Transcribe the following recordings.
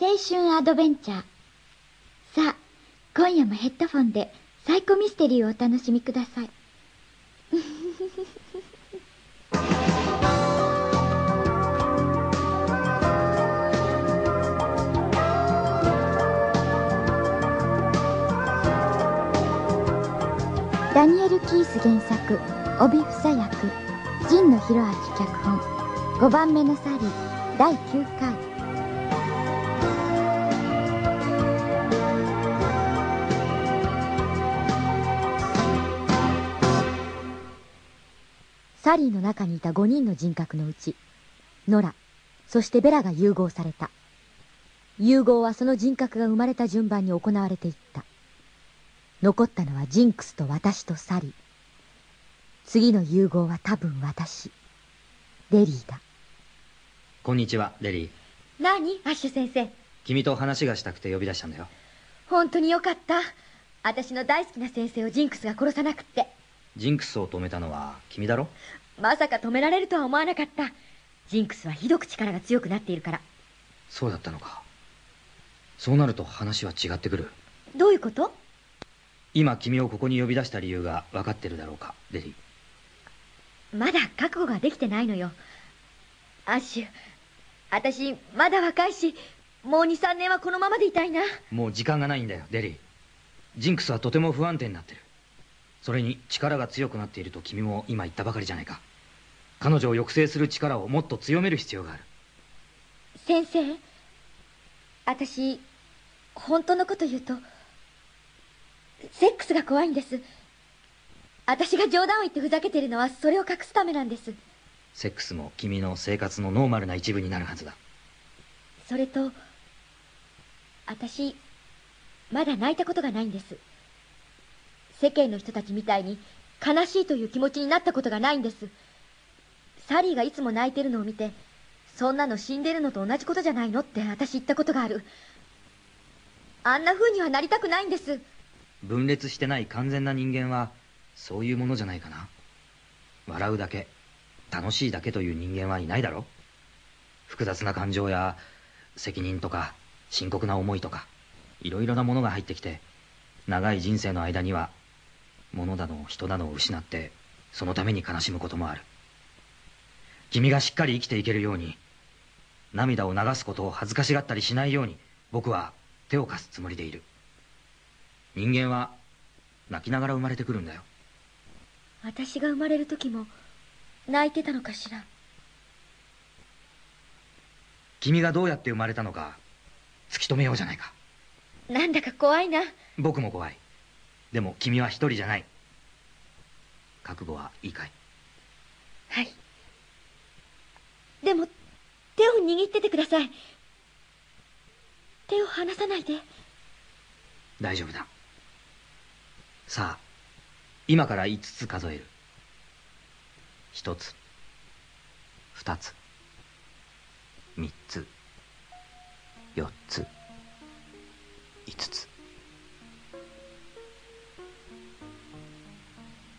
青春アドベンチャー。さあ、今夜もヘッドフォンでサイコミステリーをお楽しみください。ダニエル・キース原作、帯房役、神野博明脚本、5番目のサリー、第9回。サリーの中にいた5人の人格のうち、ノラ、そしてベラが融合された。融合はその人格が生まれた順番に行われていった。残ったのはジンクスと私とサリー。次の融合は多分私。レリーだ。こんにちは、レリー。何？アッシュ先生。君と話がしたくて呼び出したんだよ。本当によかった。私の大好きな先生をジンクスが殺さなくって。ジンクスを止めたのは君だろ？まさか止められるとは思わなかった。ジンクスはひどく力が強くなっているから。そうだったのか。そうなると話は違ってくる。どういうこと？今君をここに呼び出した理由が分かってるだろうか、レリー。まだ覚悟ができてないのよ。アッシュ、私、まだ若いし、もう2、3年はこのままでいたいな。もう時間がないんだよ、デリー。ジンクスはとても不安定になってる。それに力が強くなっていると君も今言ったばかりじゃないか。彼女を抑制する力をもっと強める必要がある。先生、私、本当のこと言うと、セックスが怖いんです。私が冗談を言ってふざけてるのはそれを隠すためなんです。セックスも君の生活のノーマルな一部になるはずだ。それと、私、まだ泣いたことがないんです。世間の人たちみたいに悲しいという気持ちになったことがないんです。サリーがいつも泣いてるのを見て、そんなの死んでるのと同じことじゃないのって私言ったことがある。あんな風にはなりたくないんです。分裂してない完全な人間はそういうものじゃないかな笑うだけ楽しいだけという人間はいないだろ複雑な感情や責任とか深刻な思いとかいろいろなものが入ってきて長い人生の間には物だの人だのを失ってそのために悲しむこともある。君がしっかり生きていけるように涙を流すことを恥ずかしがったりしないように僕は手を貸すつもりでいる。人間は泣きながら生まれてくるんだよ。私が生まれる時も泣いてたのかしら。君がどうやって生まれたのか突き止めようじゃないか。なんだか怖いな。僕も怖いでも君は一人じゃない。覚悟はいいかい？はい。でも手を握っててください。手を離さないで。大丈夫だ。さあ今から5つ数える。1つ2つ3つ4つ5つ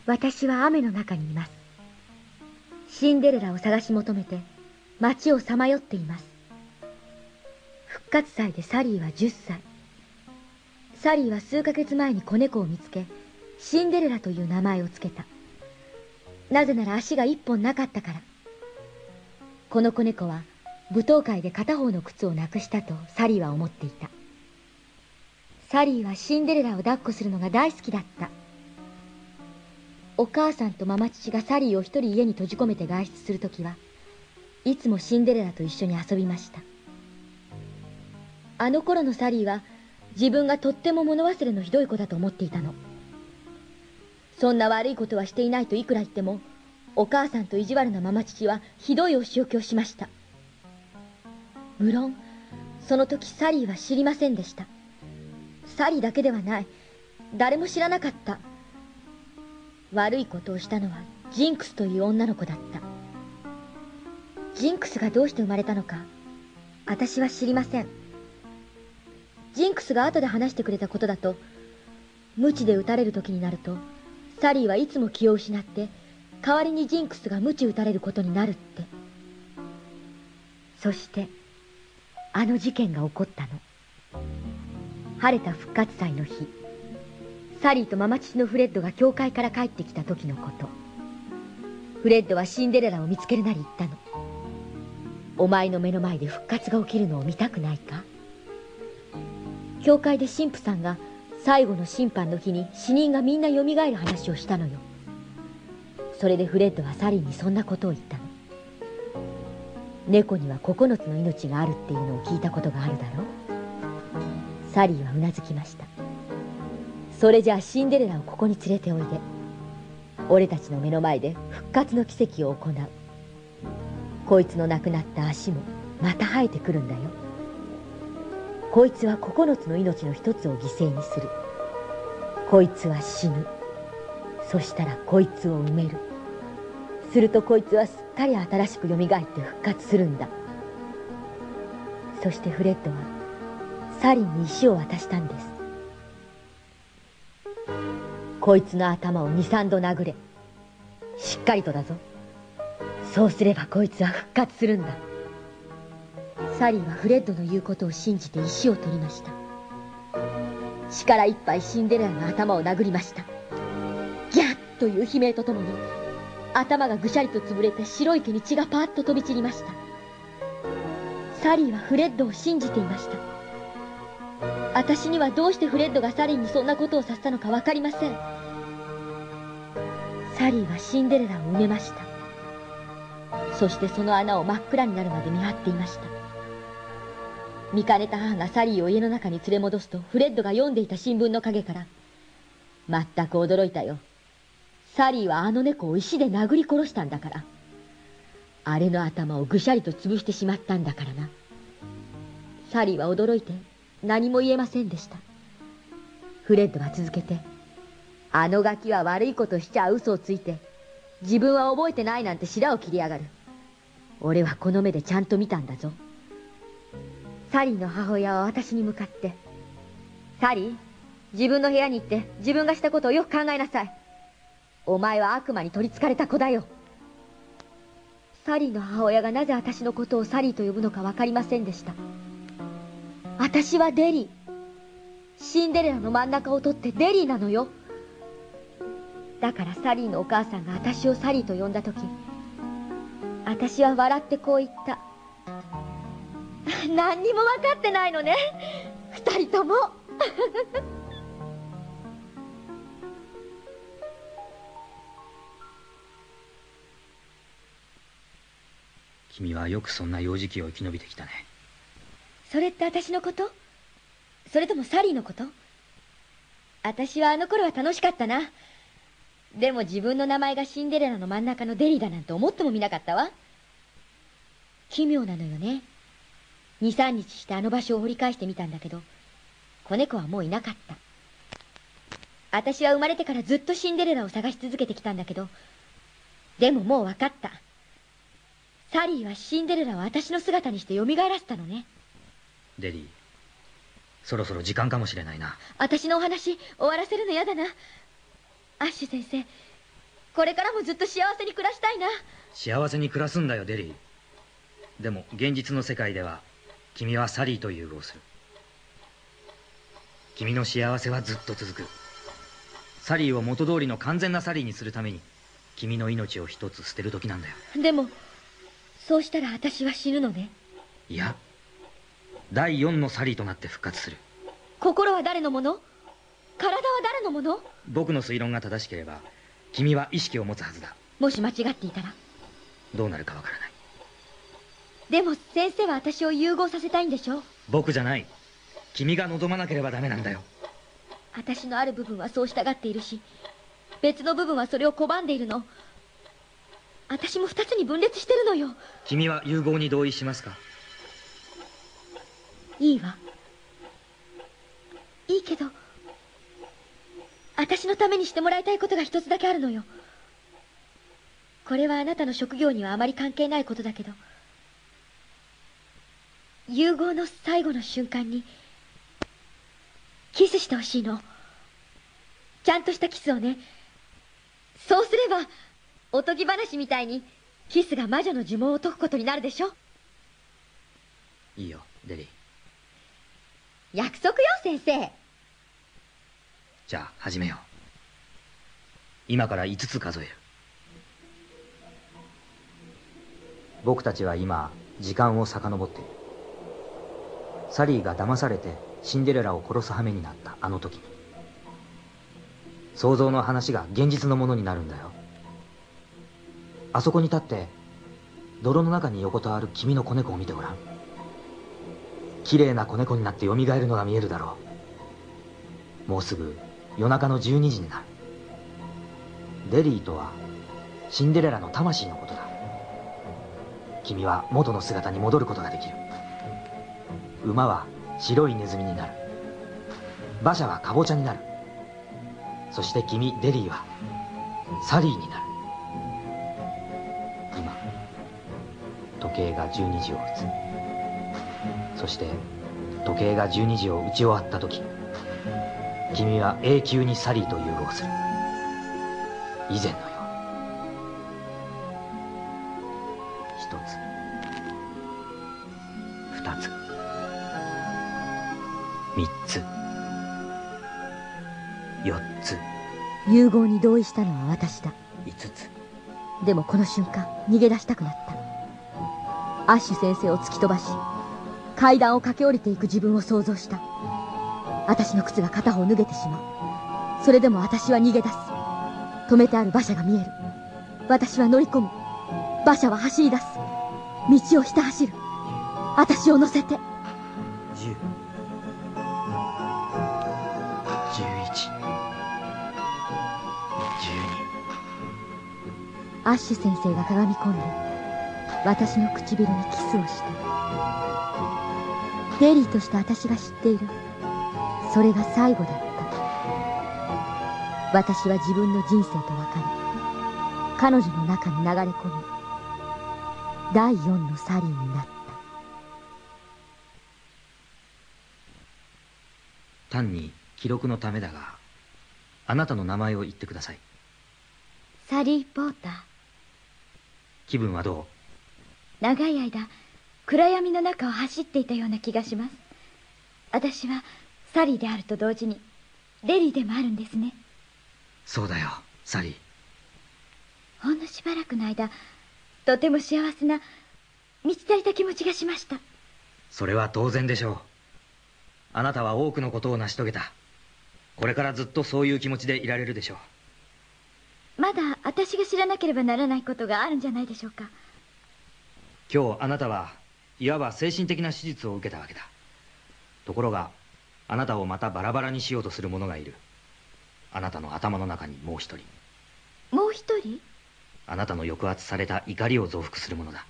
私は雨の中にいますシンデレラを探し求めて街をさまよっています復活祭でサリーは10歳サリーは数ヶ月前に子猫を見つけシンデレラという名前を付けた。なぜなら足が一本なかったから。この子猫は舞踏会で片方の靴をなくしたとサリーは思っていた。サリーはシンデレラを抱っこするのが大好きだった。お母さんとママ父がサリーを一人家に閉じ込めて外出するときは、いつもシンデレラと一緒に遊びました。あの頃のサリーは自分がとっても物忘れのひどい子だと思っていたの。そんな悪いことはしていないといくら言っても、お母さんと意地悪なママ父はひどいお仕置きをしました。無論、その時サリーは知りませんでした。サリーだけではない。誰も知らなかった。悪いことをしたのはジンクスという女の子だった。ジンクスがどうして生まれたのか、私は知りません。ジンクスが後で話してくれたことだと、無知で撃たれる時になると、サリーはいつも気を失って代わりにジンクスが鞭打たれることになるってそしてあの事件が起こったの晴れた復活祭の日サリーとママ父のフレッドが教会から帰ってきた時のこと。フレッドはシンデレラを見つけるなり言ったの。お前の目の前で復活が起きるのを見たくないか？教会で神父さんが最後の審判の日に死人がみんな蘇る話をしたのよ。それでフレッドはサリーにそんなことを言ったの。猫には9つの命があるっていうのを聞いたことがあるだろう？サリーはうなずきました。それじゃあシンデレラをここに連れておいで。俺たちの目の前で復活の奇跡を行う。こいつの亡くなった足もまた生えてくるんだよ。こいつは9つの命の一つを犠牲にする。こいつは死ぬ。そしたらこいつを埋める。するとこいつはすっかり新しく蘇って復活するんだ。そしてフレッドはサリンに石を渡したんです。こいつの頭を23度殴れ。しっかりとだぞ。そうすればこいつは復活するんだ。サリーはフレッドの言うことを信じて石を取りました。力いっぱいシンデレラの頭を殴りました。ギャッという悲鳴とともに頭がぐしゃりと潰れて白い毛に血がパーッと飛び散りました。サリーはフレッドを信じていました。私にはどうしてフレッドがサリーにそんなことをさせたのか分かりません。サリーはシンデレラを埋めましたそしてその穴を真っ暗になるまで見張っていました見かねた母がサリーを家の中に連れ戻すとフレッドが読んでいた新聞の陰から全く驚いたよサリーはあの猫を石で殴り殺したんだから。あれの頭をぐしゃりと潰してしまったんだからな。サリーは驚いて何も言えませんでした。フレッドは続けて、あのガキは悪いことしちゃ嘘をついて、自分は覚えてないなんて白を切りやがる。俺はこの目でちゃんと見たんだぞ。サリーの母親は私に向かって、サリー、自分の部屋に行って自分がしたことをよく考えなさい。お前は悪魔に取り憑かれた子だよ。サリーの母親がなぜ私のことをサリーと呼ぶのか分かりませんでした。私はデリー。シンデレラの真ん中を取ってデリーなのよ。だからサリーのお母さんが私をサリーと呼んだ時、私は笑ってこう言った。何にも分かってないのね。二人とも。君はよくそんな幼児期を生き延びてきたねそれって私のこと？それともサリーのこと？私はあの頃は楽しかったなでも自分の名前がシンデレラの真ん中のデリーだなんて思ってもみなかったわ。奇妙なのよね。23日してあの場所を掘り返してみたんだけど子猫はもういなかった。私は生まれてからずっとシンデレラを探し続けてきたんだけどでももう分かった。サリーはシンデレラを私の姿にして蘇らせたのね。デリーそろそろ時間かもしれないな。私のお話終わらせるの嫌だなアッシュ先生これからもずっと幸せに暮らしたいな。幸せに暮らすんだよデリー。でも現実の世界では君はサリーと融合する。君の幸せはずっと続く。サリーを元通りの完全なサリーにするために君の命を一つ捨てる時なんだよ。でもそうしたら私は死ぬのね。いや第四のサリーとなって復活する。心は誰のもの？体は誰のもの？僕の推論が正しければ君は意識を持つはずだ。もし間違っていたら？どうなるかわからない。でも先生は私を融合させたいんでしょ僕じゃない。君が望まなければダメなんだよ。私のある部分はそう従っているし別の部分はそれを拒んでいるの。私も二つに分裂してるのよ。君は融合に同意しますか？いいわ。いいけど私のためにしてもらいたいことが一つだけあるのよ。これはあなたの職業にはあまり関係ないことだけど融合の最後の瞬間にキスしてほしいの。ちゃんとしたキスをね。そうすればおとぎ話みたいにキスが魔女の呪文を解くことになるでしょ。いいよデリー。約束よ先生じゃあ始めよう。今から5つ数える。僕たちは今時間を遡っている。サリーが騙されてシンデレラを殺す羽目になったあの時。に想像の話が現実のものになるんだよ。あそこに立って泥の中に横たわる君の子猫を見てごらん。綺麗な子猫になって蘇るのが見えるだろう。もうすぐ夜中の12時になる。デリーとはシンデレラの魂のことだ。君は元の姿に戻ることができる。馬は白いネズミになる。馬車はカボチャになる。そして君デリーはサリーになる。今時計が12時を打つ。そして時計が12時を打ち終わった時。君は永久にサリーと融合する以前のよう一つ。二つ。三つ。四つ。融合に同意したのは私だ。五つ。でもこの瞬間逃げ出したくなった。アッシュ先生を突き飛ばし階段を駆け下りていく自分を想像した私の靴が片方脱げてしまう。それでも私は逃げ出す。止めてある馬車が見える。私は乗り込む。馬車は走り出す。道をひた走る。私を乗せて。十。十一。十アッシュ先生がかがみ込んで私の唇にキスをしたデリーとして私が知っているそれが最後だった私は自分の人生と別れ彼女の中に流れ込み第四のサリーになった。単に記録のためだがあなたの名前を言ってください。サリー・ポーター。気分はど長い間暗闇の中を走っていたような気がします。私はサリーであると同時にレリーでもあるんですね。うそうだよサリー。ほんのしばらくの間とても幸せな満ち足りた気持ちがしました。それは当然でしょう。あなたは多くのことを成し遂げた。これからずっとそういう気持ちでいられるでしょう。まだ私が知らなければならないことがあるんじゃないでしょうか。今日あなたはいわば精神的な手術を受けたわけだ。ところがあなたをまたバラバラにしようとする者がいる。あなたの頭の中にもう一人。もう一人？あなたの抑圧された怒りを増幅するものだ。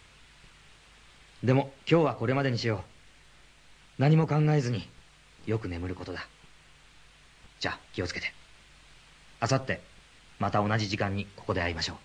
でも今日はこれまでにしよう。何も考えずによく眠ることだ。じゃあ気をつけて。あさってまた同じ時間にここで会いましょう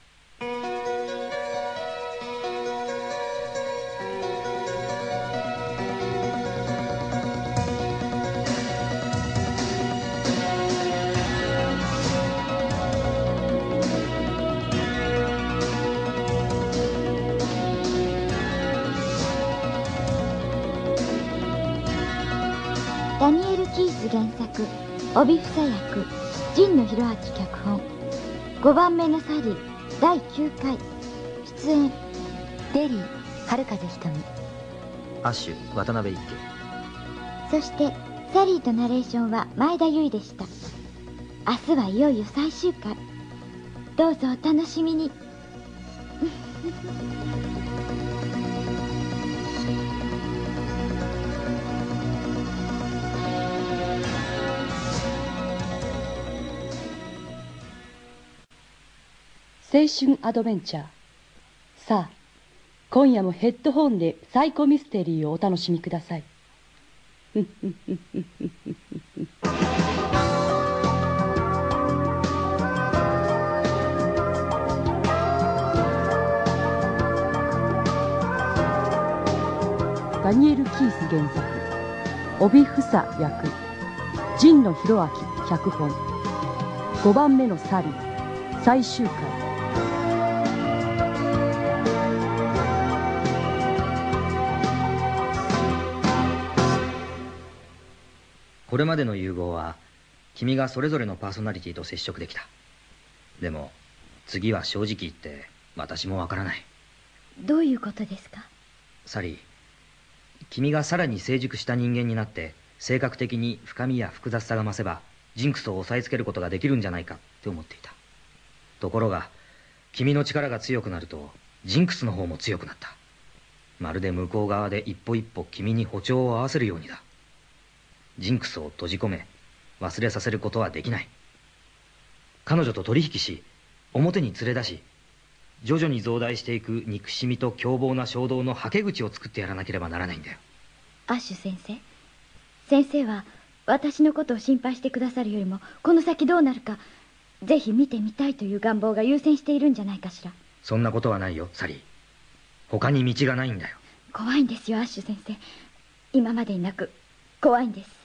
ス原作帯房役神野博明脚本。5番目のサリー第9回。出演デリー春風瞳。アッシュ渡辺一そしてサリーとナレーションは前田由衣でした。明日はいよいよ最終回。どうぞお楽しみに青春アドベンチャー。さあ今夜もヘッドホンでサイコミステリーをお楽しみください。ダニエル・キース原作。帯房役。神野博明脚本。5番目のサリー。最終回。これまでの融合は君がそれぞれのパーソナリティと接触できた。でも次は正直言って私もわからない。どういうことですか？サリー君がさらに成熟した人間になって性格的に深みや複雑さが増せばジンクスを押さえつけることができるんじゃないかって思っていた。ところが君の力が強くなるとジンクスの方も強くなった。まるで向こう側で一歩一歩君に歩調を合わせるようにだジンクスを閉じ込め忘れさせることはできない。彼女と取引し表に連れ出し徐々に増大していく憎しみと凶暴な衝動のはけ口を作ってやらなければならないんだよ。アッシュ先生先生は私のことを心配してくださるよりもこの先どうなるかぜひ見てみたいという願望が優先しているんじゃないかしら。そんなことはないよサリー。他に道がないんだよ。怖いんですよアッシュ先生。今までになく怖いんです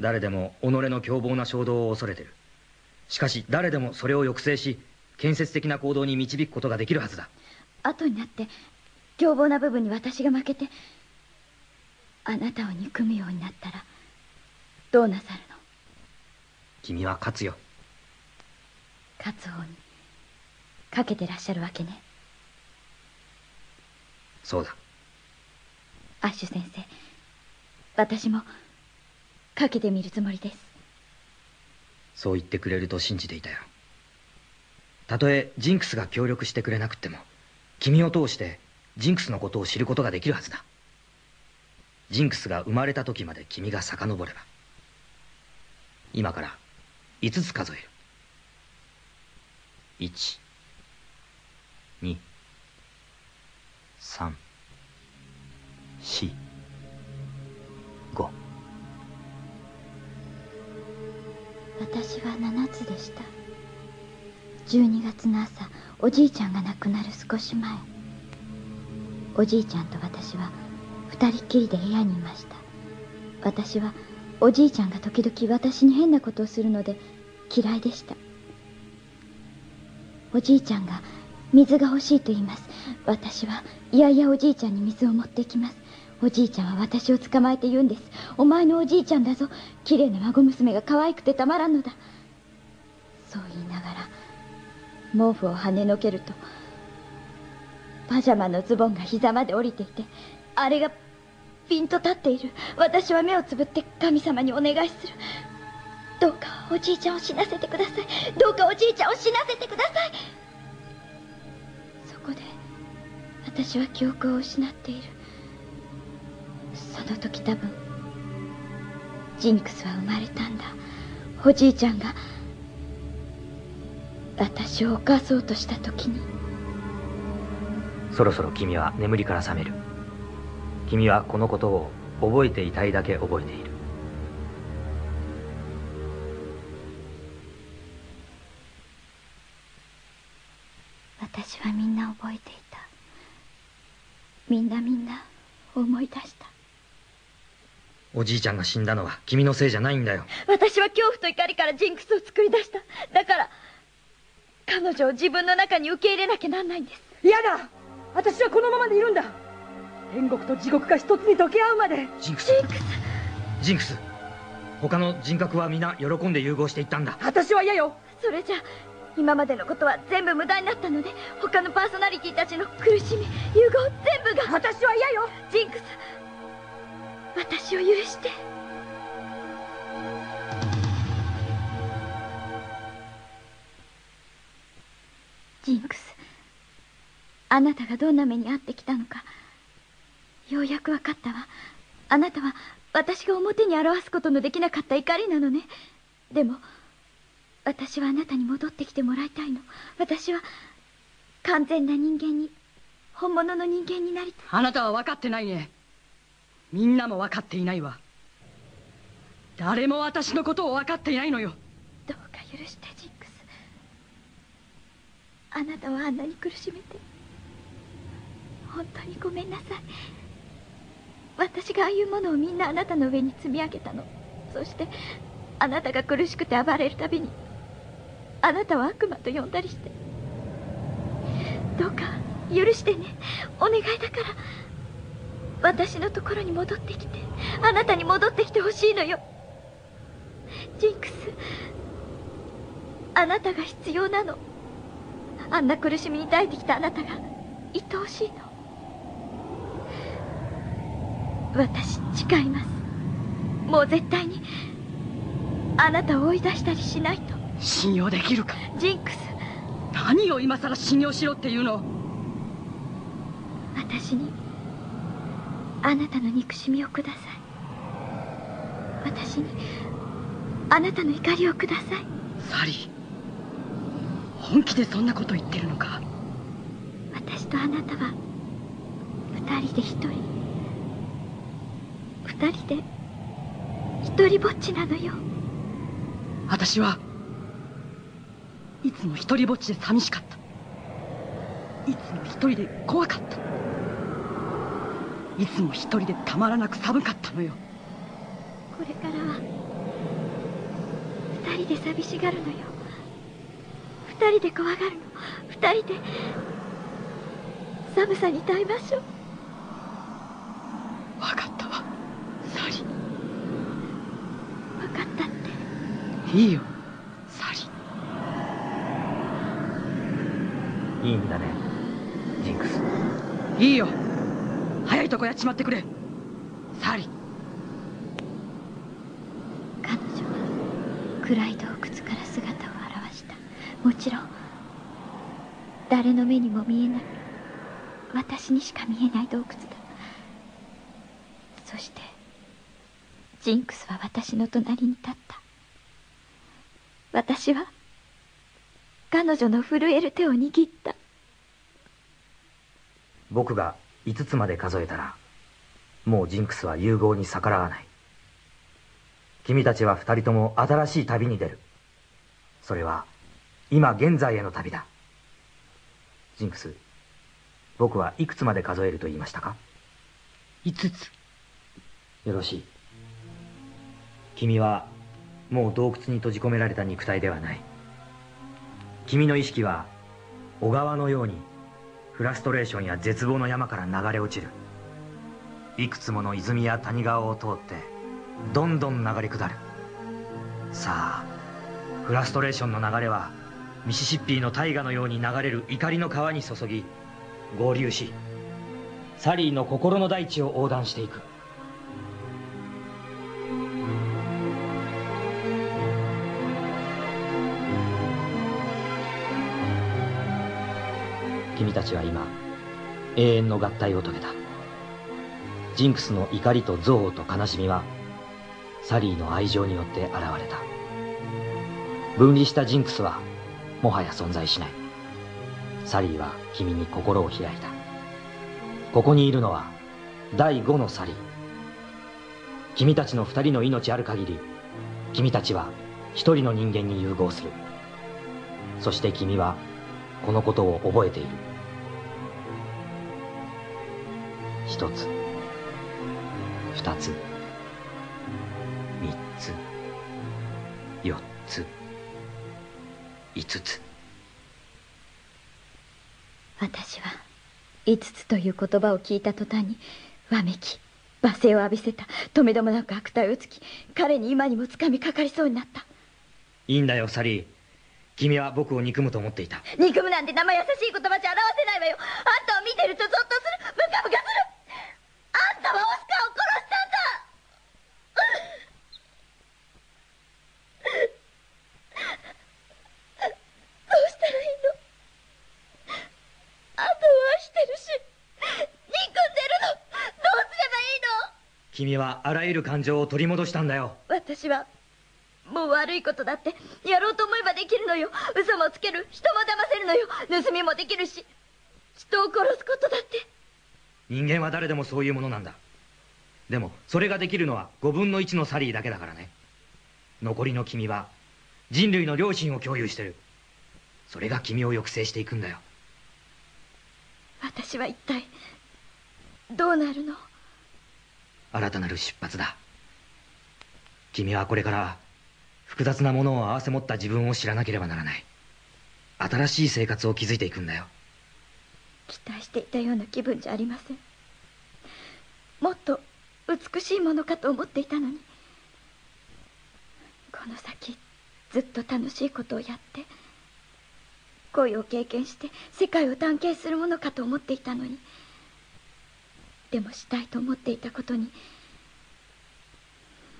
誰でも己の凶暴な衝動を恐れてる。しかし誰でもそれを抑制し建設的な行動に導くことができるはずだ。後になって凶暴な部分に私が負けてあなたを憎むようになったらどうなさるの？君は勝つよ。勝つ方にかけてらっしゃるわけね。そうだ。アッシュ先生私もかけてみるつもりです。そう言ってくれると信じていたよ。たとえジンクスが協力してくれなくても君を通してジンクスのことを知ることができるはずだ。ジンクスが生まれた時まで君が遡れば今から5つ数える。1234私は7つでした。12月の朝おじいちゃんが亡くなる少し前。おじいちゃんと私は二人きりで部屋にいました。私はおじいちゃんが時々私に変なことをするので嫌いでした。おじいちゃんが水が欲しいと言います。私はいやいやおじいちゃんに水を持ってきます。おじいちゃんは私を捕まえて言うんです。お前のおじいちゃんだぞ。綺麗な孫娘が可愛くてたまらんのだ。そう言いながら毛布を跳ねのけるとパジャマのズボンが膝まで降りていてあれがピンと立っている。私は目をつぶって神様にお願いする。どうかおじいちゃんを死なせてください。どうかおじいちゃんを死なせてください。そこで私は記憶を失っている。の時多分ジンクスは生まれたんだ。おじいちゃんが私を犯そうとした時に。そろそろ君は眠りから覚める。君はこのことを覚えていたいだけ覚えている。おじいちゃんが死んだのは君のせいじゃないんだよ。私は恐怖と怒りからジンクスを作り出した。だから彼女を自分の中に受け入れなきゃなんないんです。嫌だ！私はこのままでいるんだ。天国と地獄が一つに溶け合うまで。ジンクス。ジンクス。他の人格は皆喜んで融合していったんだ。私は嫌よ。それじゃ今までのことは全部無駄になったので他のパーソナリティたちの苦しみ融合全部が。私は嫌よ。ジンクス私を許して。ジンクスあなたがどんな目に遭ってきたのか。ようやく分かったわ。あなたは私が表に表すことのできなかった怒りなのね。でも私はあなたに戻ってきてもらいたいの。私は完全な人間に本物の人間になりたい。あなたは分かってないね。みんなも分かっていないわ。誰も私のことを分かっていないのよ。どうか許してジンクス。あなたはあんなに苦しめて。本当にごめんなさい。私がああいうものをみんなあなたの上に積み上げたの。そしてあなたが苦しくて暴れるたびにあなたは悪魔と呼んだりして。どうか許してね。お願いだから。私のところに戻ってきてあなたに戻ってきてほしいのよ。ジンクスあなたが必要なの。あんな苦しみに耐えてきたあなたが愛おしいの。私誓います。もう絶対にあなたを追い出したりしないと。信用できるか？ジンクス。何を今さら信用しろっていうの？私にあなたの憎しみをください。私にあなたの怒りをください。サリー本気でそんなこと言ってるのか？私とあなたは二人で一人二人で一人ぼっちなのよ。私はいつも一人ぼっちで寂しかった。いつも一人で怖かったいつも一人でたまらなく寒かったのよ。これからは二人で寂しがるのよ。二人で怖がるの。二人で寒さに耐えましょう。分かったわ。サリ分かったって。ーいいよサリいいんだねジンクスーいいよ早いとこやっちまってくれ。サリ。ー彼女は暗い洞窟から姿を現した。もちろん誰の目にも見えない。私にしか見えない洞窟だ。そしてジンクスは私の隣に立った。私は彼女の震える手を握った。僕が5つまで数えたらもうジンクスは融合に逆らわない。君たちは2人とも新しい旅に出る。それは今現在への旅だ。ジンクス僕はいくつまで数えると言いましたか？5つ。よろしい。君はもう洞窟に閉じ込められた肉体ではない。君の意識は小川のようにフラストレーションや絶望の山から流れ落ちるいくつもの泉や谷川を通ってどんどん流れ下る。さあフラストレーションの流れはミシシッピーの大河のように流れる怒りの川に注ぎ合流しサリーの心の大地を横断していく。君たちは今永遠の合体を遂げた。ジンクスの怒りと憎悪と悲しみはサリーの愛情によって現れた。分離したジンクスはもはや存在しない。サリーは君に心を開いた。ここにいるのは第五のサリー。君たちの二人の命ある限り君たちは一人の人間に融合する。そして君はこのことを覚えている。一つ。二つ。三つ。四つ。五つ。私は5つという言葉を聞いた途端にわめき罵声を浴びせたとめどもなく悪態をつき彼に今にもつかみかかりそうになった。いいんだよサリー。君は僕を憎むと思っていた。憎むなんて生優しい言葉じゃ表せないわよあんたを見てるとゾッとするムカムカするあんたはオスカーを殺したんだどうしたらいいのあんたを愛してるし憎んでるのどうすればいいの君はあらゆる感情を取り戻したんだよ。私はもう悪いことだってやろうと思えばできるのよ。嘘もつける。人も騙せるのよ。盗みもできるし。人を殺すことだって。人間は誰でもそういうものなんだ。でもそれができるのは5分の1のサリーだけだからね。残りの君は人類の良心を共有してる。それが君を抑制していくんだよ。私は一体どうなるの？新たなる出発だ。君はこれから複雑なものを併せ持った自分を知らなければならない。新しい生活を築いていくんだよ。期待していたような気分じゃありません。もっと美しいものかと思っていたのに。ここの先ずっと楽しいことをやって恋を経験して世界を探検するものかと思っていたのに。でもしたいと思っていたことに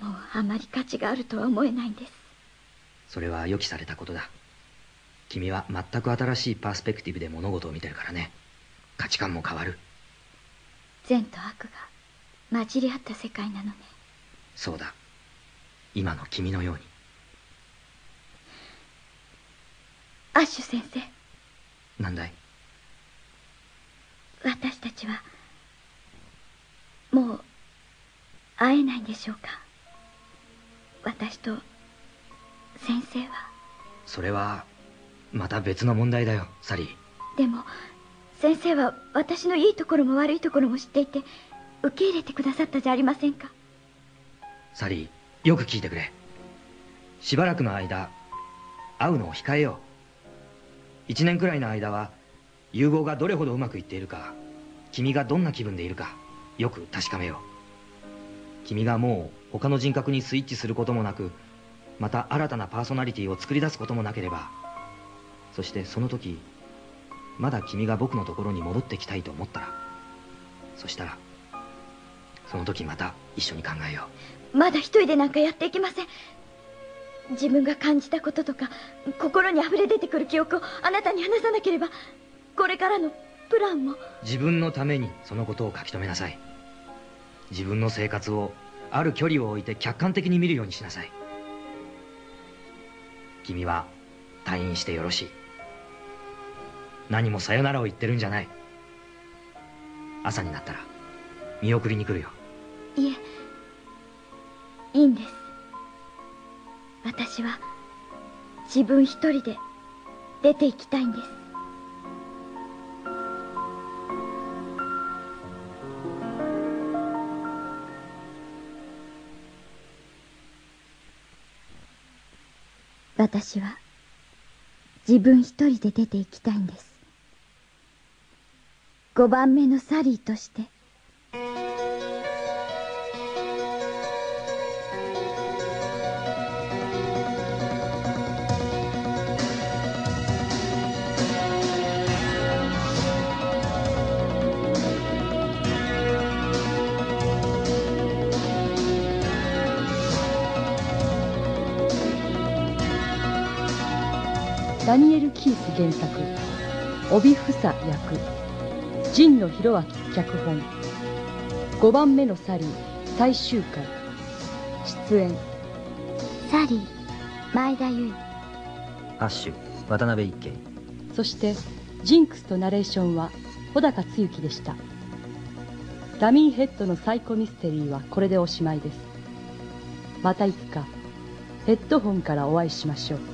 もうあまり価値があるとは思えないんです。それは予期されたことだ。君は全く新しいパースペクティブで物事を見てるからね。価値観も変わる。善と悪が混じり合った世界なのね。そうだ。今の君のように。アッシュ先生。なんだい？私たちはもう会えないんでしょうか？私と先生は？それはまた別の問題だよサリー。でも先生は私のいいところも悪いところも知っていて受け入れてくださったじゃありませんか？サリーよく聞いてくれ。しばらくの間会うのを控えよう。一年くらいの間は融合がどれほどうまくいっているか君がどんな気分でいるかよく確かめよう。君がもう他の人格にスイッチすることもなくまた新たなパーソナリティを作り出すこともなければそしてその時まだ君が僕のところに戻ってきたいと思ったらそしたらその時また一緒に考えよう。まだ一人でなんかやっていけません。自分が感じたこととか心に溢れ出てくる記憶をあなたに話さなければこれからのプランも。自分のためにそのことを書き留めなさい。自分の生活をある距離を置いて客観的に見るようにしなさい。君は退院してよろしい。何もさよならを言ってるんじゃない。朝になったら見送りに来るよ。いえ。いいんです。私は自分一人で出て行きたいんです私は自分一人で出て行きたいんです。5番目のサリーとして原作。帯房役。陣野博明脚本。5番目のサリー。最終回。出演。サリー。前田由衣アッシュ。渡辺一慶。そしてジンクスとナレーションは穂高つゆきでした。ダミーヘッドのサイコミステリーはこれでおしまいです。またいつかヘッドホンからお会いしましょう